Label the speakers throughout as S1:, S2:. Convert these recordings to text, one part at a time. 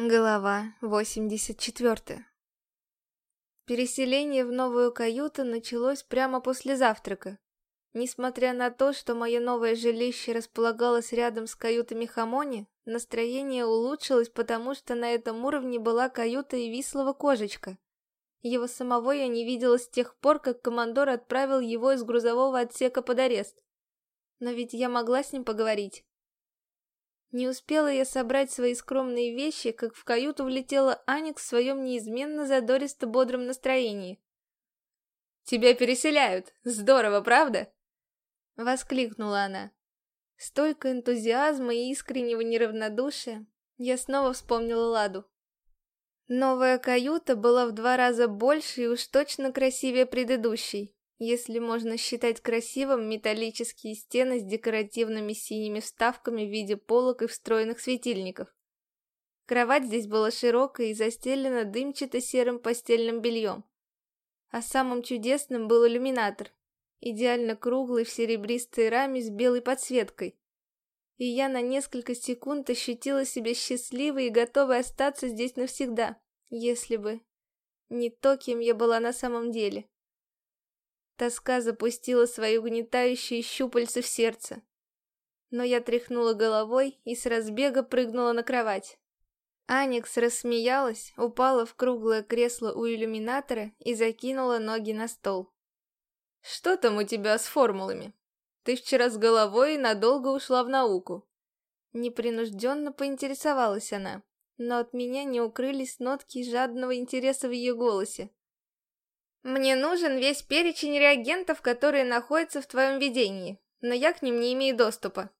S1: Глава 84 Переселение в новую каюту началось прямо после завтрака. Несмотря на то, что мое новое жилище располагалось рядом с каютами Хамони, настроение улучшилось, потому что на этом уровне была каюта и вислого кожечка. Его самого я не видела с тех пор, как командор отправил его из грузового отсека под арест. Но ведь я могла с ним поговорить. Не успела я собрать свои скромные вещи, как в каюту влетела Аник в своем неизменно задористо-бодром настроении. «Тебя переселяют! Здорово, правда?» Воскликнула она. Столько энтузиазма и искреннего неравнодушия. Я снова вспомнила Ладу. Новая каюта была в два раза больше и уж точно красивее предыдущей если можно считать красивым металлические стены с декоративными синими вставками в виде полок и встроенных светильников. Кровать здесь была широкая и застелена дымчато-серым постельным бельем. А самым чудесным был иллюминатор, идеально круглый в серебристой раме с белой подсветкой. И я на несколько секунд ощутила себя счастливой и готовой остаться здесь навсегда, если бы не то, кем я была на самом деле. Тоска запустила свои угнетающие щупальца в сердце. Но я тряхнула головой и с разбега прыгнула на кровать. Аникс рассмеялась, упала в круглое кресло у иллюминатора и закинула ноги на стол. «Что там у тебя с формулами? Ты вчера с головой надолго ушла в науку». Непринужденно поинтересовалась она, но от меня не укрылись нотки жадного интереса в ее голосе. Мне нужен весь перечень реагентов, которые находятся в твоем видении, но я к ним не имею доступа.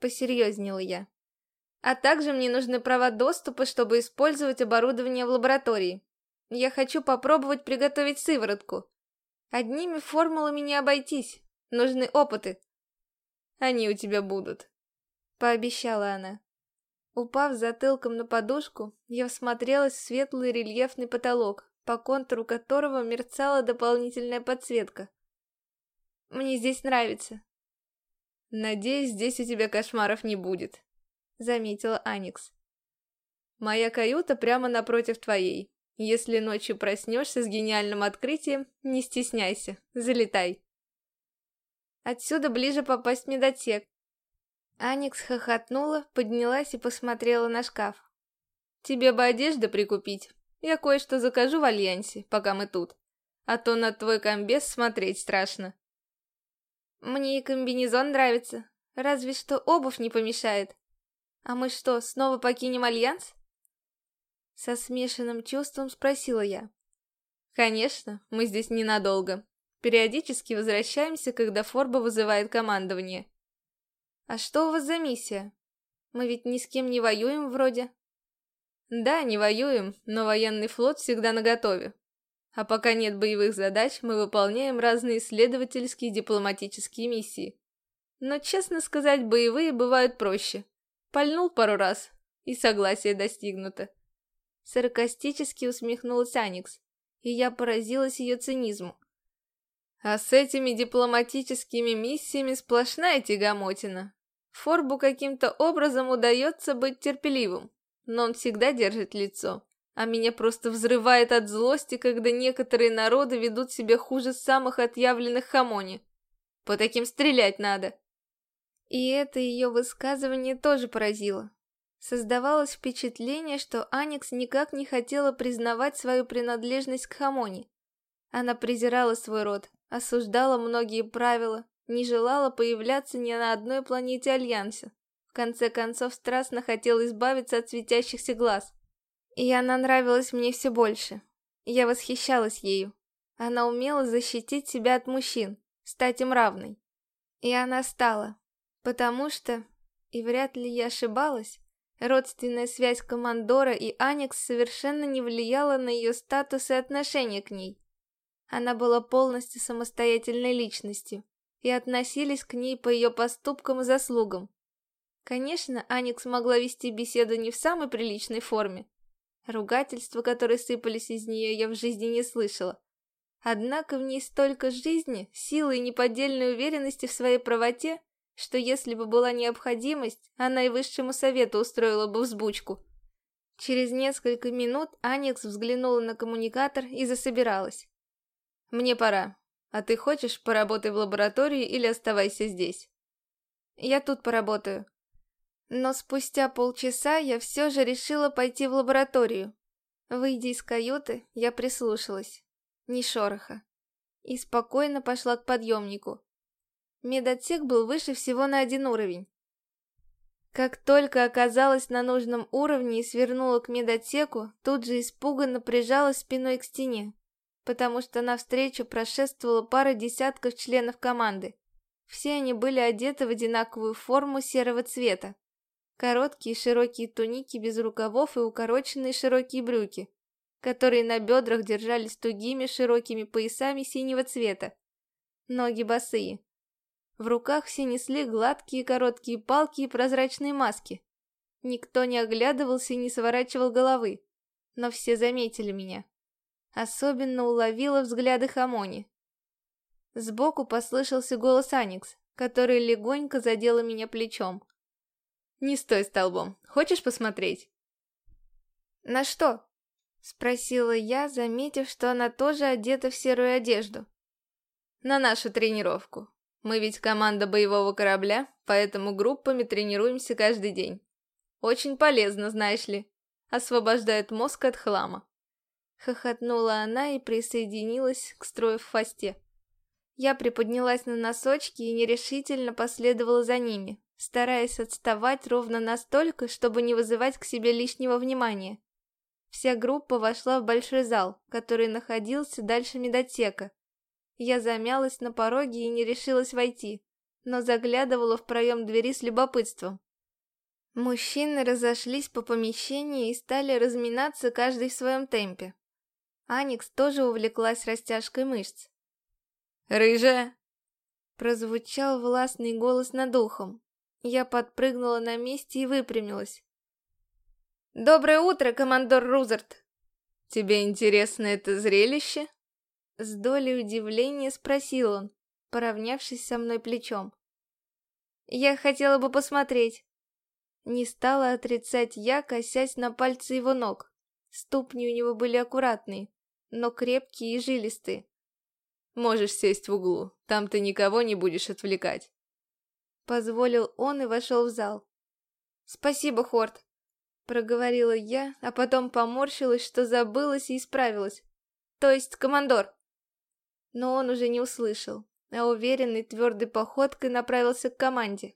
S1: Посерьезнела я. А также мне нужны права доступа, чтобы использовать оборудование в лаборатории. Я хочу попробовать приготовить сыворотку. Одними формулами не обойтись. Нужны опыты. Они у тебя будут. Пообещала она. Упав затылком на подушку, я всмотрелась в светлый рельефный потолок, по контуру которого мерцала дополнительная подсветка. Мне здесь нравится. Надеюсь, здесь у тебя кошмаров не будет, заметила Аникс. Моя каюта прямо напротив твоей. Если ночью проснешься с гениальным открытием, не стесняйся, залетай. Отсюда ближе попасть в медотсек. Аникс хохотнула, поднялась и посмотрела на шкаф. Тебе бы одежды прикупить, я кое-что закажу в Альянсе, пока мы тут. А то на твой комбез смотреть страшно. Мне и комбинезон нравится. Разве что обувь не помешает. А мы что, снова покинем Альянс? Со смешанным чувством спросила я. Конечно, мы здесь ненадолго. Периодически возвращаемся, когда Форба вызывает командование. А что у вас за миссия? Мы ведь ни с кем не воюем вроде. Да, не воюем, но военный флот всегда наготове. А пока нет боевых задач, мы выполняем разные исследовательские дипломатические миссии. Но, честно сказать, боевые бывают проще. Пальнул пару раз, и согласие достигнуто. Саркастически усмехнулась Аникс, и я поразилась ее цинизму. А с этими дипломатическими миссиями сплошная тягомотина. Форбу каким-то образом удается быть терпеливым но он всегда держит лицо. А меня просто взрывает от злости, когда некоторые народы ведут себя хуже самых отъявленных хамони. По таким стрелять надо. И это ее высказывание тоже поразило. Создавалось впечатление, что Аникс никак не хотела признавать свою принадлежность к Хамони. Она презирала свой род, осуждала многие правила, не желала появляться ни на одной планете Альянса конце концов страстно хотел избавиться от светящихся глаз. И она нравилась мне все больше. Я восхищалась ею. Она умела защитить себя от мужчин, стать им равной. И она стала. Потому что, и вряд ли я ошибалась, родственная связь Командора и Аникс совершенно не влияла на ее статус и отношение к ней. Она была полностью самостоятельной личностью, и относились к ней по ее поступкам и заслугам. Конечно, Аникс могла вести беседу не в самой приличной форме. Ругательства, которые сыпались из нее, я в жизни не слышала. Однако в ней столько жизни, силы и неподдельной уверенности в своей правоте, что если бы была необходимость, она и высшему совету устроила бы взбучку. Через несколько минут Аникс взглянула на коммуникатор и засобиралась. «Мне пора. А ты хочешь, поработай в лаборатории или оставайся здесь?» «Я тут поработаю». Но спустя полчаса я все же решила пойти в лабораторию. Выйдя из каюты, я прислушалась. Ни шороха. И спокойно пошла к подъемнику. Медотсек был выше всего на один уровень. Как только оказалась на нужном уровне и свернула к медотеку, тут же испуганно прижалась спиной к стене, потому что навстречу прошествовала пара десятков членов команды. Все они были одеты в одинаковую форму серого цвета. Короткие широкие туники без рукавов и укороченные широкие брюки, которые на бедрах держались тугими широкими поясами синего цвета. Ноги босые. В руках все несли гладкие короткие палки и прозрачные маски. Никто не оглядывался и не сворачивал головы, но все заметили меня. Особенно уловила взгляды Хамони. Сбоку послышался голос Аникс, который легонько задела меня плечом. «Не стой столбом. Хочешь посмотреть?» «На что?» — спросила я, заметив, что она тоже одета в серую одежду. «На нашу тренировку. Мы ведь команда боевого корабля, поэтому группами тренируемся каждый день. Очень полезно, знаешь ли. Освобождает мозг от хлама. Хохотнула она и присоединилась к строю в фасте. Я приподнялась на носочки и нерешительно последовала за ними, стараясь отставать ровно настолько, чтобы не вызывать к себе лишнего внимания. Вся группа вошла в большой зал, который находился дальше медотека, я замялась на пороге и не решилась войти, но заглядывала в проем двери с любопытством. Мужчины разошлись по помещению и стали разминаться каждый в своем темпе. Аникс тоже увлеклась растяжкой мышц. «Рыжая!» Прозвучал властный голос над ухом. Я подпрыгнула на месте и выпрямилась. «Доброе утро, командор Рузерт!» «Тебе интересно это зрелище?» С долей удивления спросил он, поравнявшись со мной плечом. «Я хотела бы посмотреть». Не стала отрицать я, косясь на пальцы его ног. Ступни у него были аккуратные, но крепкие и жилистые. «Можешь сесть в углу, там ты никого не будешь отвлекать». Позволил он и вошел в зал. «Спасибо, Хорт», — проговорила я, а потом поморщилась, что забылась и исправилась. «То есть, командор?» но он уже не услышал, а уверенной твердой походкой направился к команде.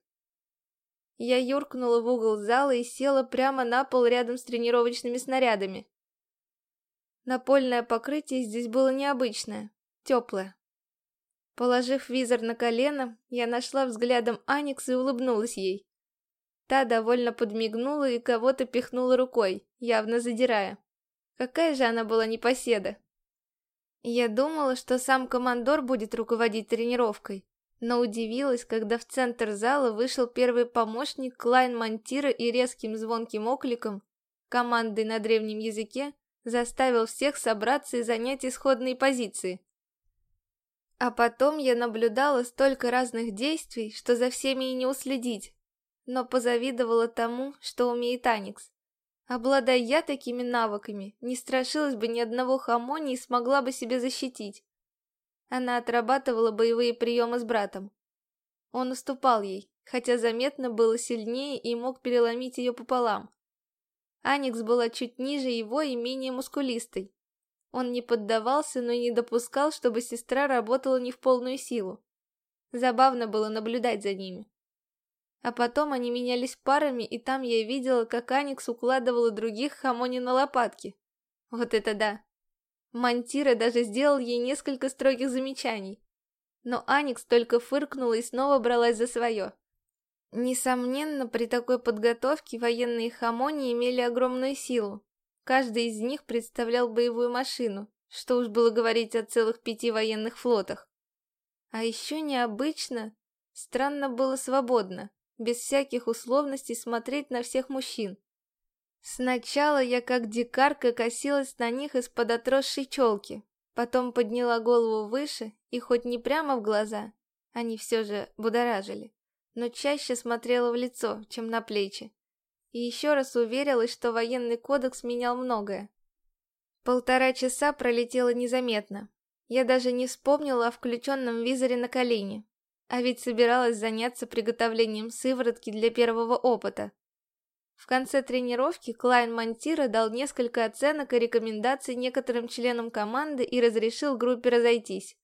S1: Я юркнула в угол зала и села прямо на пол рядом с тренировочными снарядами. Напольное покрытие здесь было необычное, теплое. Положив визор на колено, я нашла взглядом Аникс и улыбнулась ей. Та довольно подмигнула и кого-то пихнула рукой, явно задирая. Какая же она была непоседа. Я думала, что сам командор будет руководить тренировкой, но удивилась, когда в центр зала вышел первый помощник Клайн Монтира и резким звонким окликом, командой на древнем языке, заставил всех собраться и занять исходные позиции. А потом я наблюдала столько разных действий, что за всеми и не уследить, но позавидовала тому, что умеет Аникс. Обладая я такими навыками, не страшилась бы ни одного хамони и смогла бы себя защитить. Она отрабатывала боевые приемы с братом. Он уступал ей, хотя заметно было сильнее и мог переломить ее пополам. Аникс была чуть ниже его и менее мускулистой. Он не поддавался, но и не допускал, чтобы сестра работала не в полную силу. Забавно было наблюдать за ними. А потом они менялись парами, и там я видела, как Аникс укладывала других хамони на лопатки. Вот это да! Монтира даже сделал ей несколько строгих замечаний. Но Аникс только фыркнула и снова бралась за свое. Несомненно, при такой подготовке военные хамони имели огромную силу. Каждый из них представлял боевую машину, что уж было говорить о целых пяти военных флотах. А еще необычно, странно было свободно без всяких условностей смотреть на всех мужчин. Сначала я как дикарка косилась на них из-под отросшей челки, потом подняла голову выше и хоть не прямо в глаза, они все же будоражили, но чаще смотрела в лицо, чем на плечи. И еще раз уверилась, что военный кодекс менял многое. Полтора часа пролетело незаметно. Я даже не вспомнила о включенном визоре на колени, а ведь собиралась заняться приготовлением сыворотки для первого опыта. В конце тренировки Клайн Монтира дал несколько оценок и рекомендаций некоторым членам команды и разрешил группе разойтись.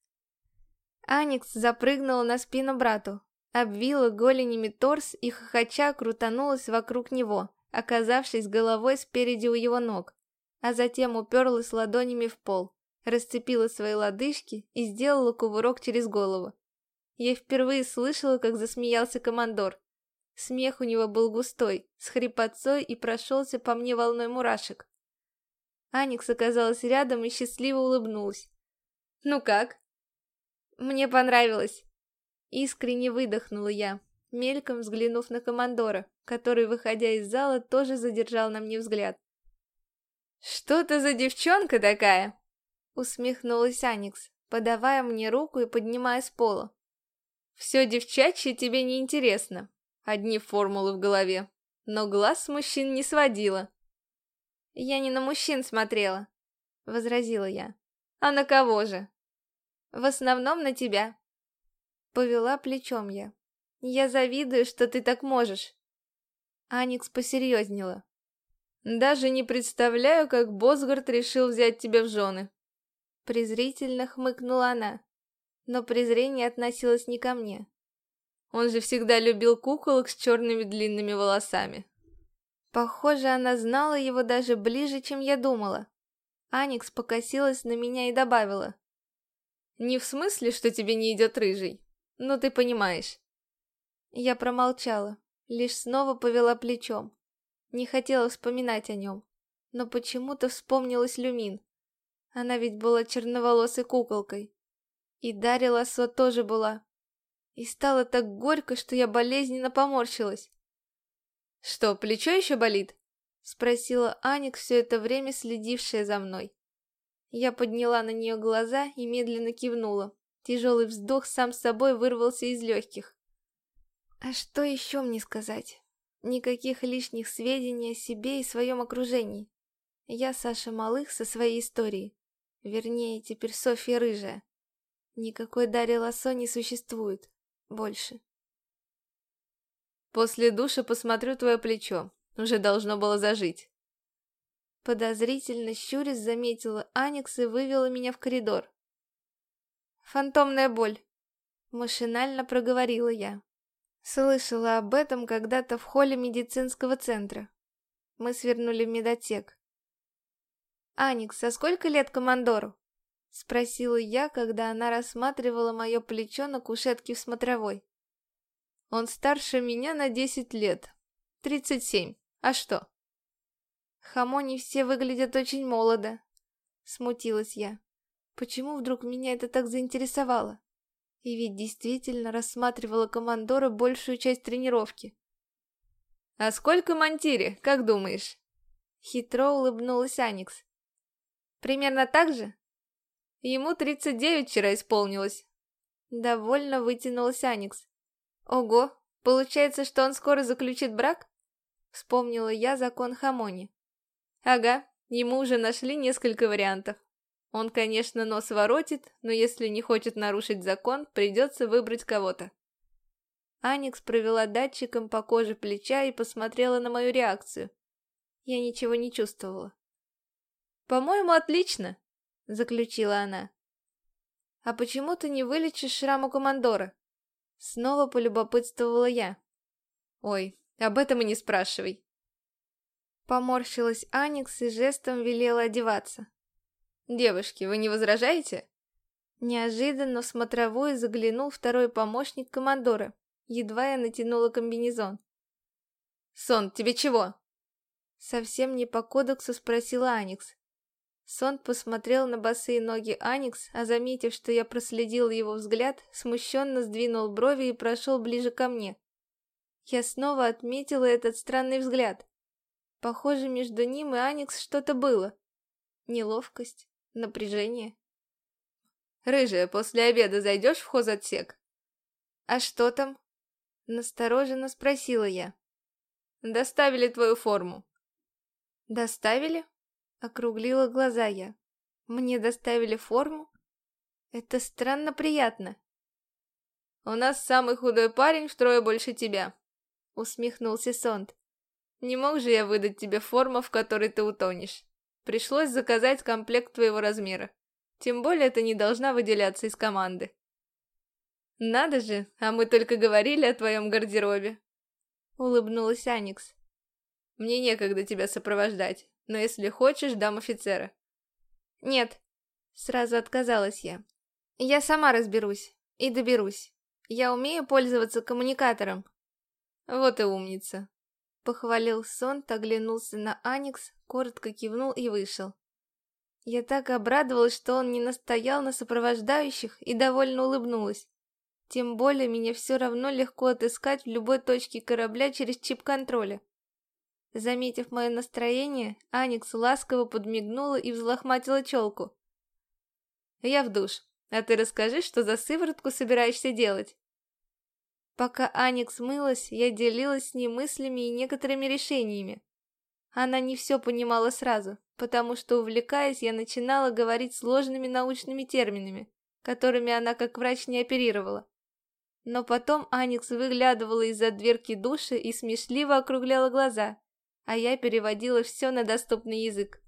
S1: Аникс запрыгнула на спину брату, обвила голенями торс и хохоча крутанулась вокруг него, оказавшись головой спереди у его ног, а затем уперлась ладонями в пол, расцепила свои лодыжки и сделала кувырок через голову. Я впервые слышала, как засмеялся командор. Смех у него был густой, с хрипотцой и прошелся по мне волной мурашек. Аникс оказалась рядом и счастливо улыбнулась. «Ну как?» Мне понравилось. Искренне выдохнула я, мельком взглянув на командора, который, выходя из зала, тоже задержал на мне взгляд. «Что ты за девчонка такая?» Усмехнулась Аникс, подавая мне руку и поднимая с пола. «Все девчачье тебе не интересно. Одни формулы в голове. Но глаз с мужчин не сводила». «Я не на мужчин смотрела», — возразила я. «А на кого же?» В основном на тебя. Повела плечом я. Я завидую, что ты так можешь. Аникс посерьезнела. Даже не представляю, как Босгард решил взять тебя в жены. Презрительно хмыкнула она. Но презрение относилось не ко мне. Он же всегда любил куколок с черными длинными волосами. Похоже, она знала его даже ближе, чем я думала. Аникс покосилась на меня и добавила. Не в смысле, что тебе не идет рыжий, но ты понимаешь. Я промолчала, лишь снова повела плечом. Не хотела вспоминать о нем, но почему-то вспомнилась Люмин. Она ведь была черноволосой куколкой. И Дарья Лассо тоже была. И стало так горько, что я болезненно поморщилась. «Что, плечо еще болит?» — спросила Аник, все это время следившая за мной. Я подняла на нее глаза и медленно кивнула. Тяжелый вздох сам собой вырвался из легких. А что еще мне сказать? Никаких лишних сведений о себе и своем окружении. Я Саша Малых со своей историей. Вернее, теперь Софья Рыжая. Никакой Дарьи Лосо не существует. Больше. После душа посмотрю твое плечо. Уже должно было зажить. Подозрительно щурясь заметила Аникс и вывела меня в коридор. «Фантомная боль», — машинально проговорила я. Слышала об этом когда-то в холле медицинского центра. Мы свернули в медотек. «Аникс, а сколько лет командору?» — спросила я, когда она рассматривала мое плечо на кушетке в смотровой. «Он старше меня на десять лет. Тридцать семь. А что?» Хамони все выглядят очень молодо. Смутилась я. Почему вдруг меня это так заинтересовало? И ведь действительно рассматривала командора большую часть тренировки. «А сколько Монтире, как думаешь?» Хитро улыбнулась Аникс. «Примерно так же?» Ему 39 вчера исполнилось. Довольно вытянулась Аникс. Ого, получается, что он скоро заключит брак? Вспомнила я закон Хамони. Ага, ему уже нашли несколько вариантов. Он, конечно, нос воротит, но если не хочет нарушить закон, придется выбрать кого-то. Аникс провела датчиком по коже плеча и посмотрела на мою реакцию. Я ничего не чувствовала. «По-моему, отлично», — заключила она. «А почему ты не вылечишь шрам у командора?» Снова полюбопытствовала я. «Ой, об этом и не спрашивай. Поморщилась Аникс и жестом велела одеваться. «Девушки, вы не возражаете?» Неожиданно в смотровую заглянул второй помощник командора. Едва я натянула комбинезон. «Сон, тебе чего?» Совсем не по кодексу спросила Аникс. Сон посмотрел на босые ноги Аникс, а заметив, что я проследил его взгляд, смущенно сдвинул брови и прошел ближе ко мне. Я снова отметила этот странный взгляд. Похоже, между ним и Аникс что-то было. Неловкость, напряжение. «Рыжая, после обеда зайдешь в хозотсек?» «А что там?» Настороженно спросила я.
S2: Доставили твою форму.
S1: Доставили? Округлила глаза я. Мне доставили форму? Это странно приятно.
S2: У нас самый худой парень втрое больше тебя. Усмехнулся Сонд. Не мог же я выдать тебе форму, в которой ты утонешь. Пришлось заказать комплект твоего размера. Тем более ты не должна выделяться из команды. Надо же, а мы только говорили о твоем гардеробе. Улыбнулась Аникс. Мне некогда тебя сопровождать, но если хочешь, дам офицера.
S1: Нет, сразу отказалась я. Я сама разберусь и доберусь. Я умею пользоваться коммуникатором.
S2: Вот и умница.
S1: Похвалил Сонт, оглянулся на Аникс, коротко кивнул и вышел. Я так обрадовалась, что он не настоял на сопровождающих и довольно улыбнулась. Тем более меня все равно легко отыскать в любой точке корабля через чип контроля. Заметив мое настроение, Аникс ласково подмигнула и взлохматила челку.
S2: «Я в душ, а ты расскажи, что за сыворотку собираешься делать?»
S1: Пока Аникс мылась, я делилась с ней мыслями и некоторыми решениями. Она не все понимала сразу, потому что, увлекаясь, я начинала говорить сложными научными терминами, которыми она как врач не оперировала. Но потом Аникс выглядывала из-за дверки души и смешливо округляла глаза, а я переводила все на доступный язык.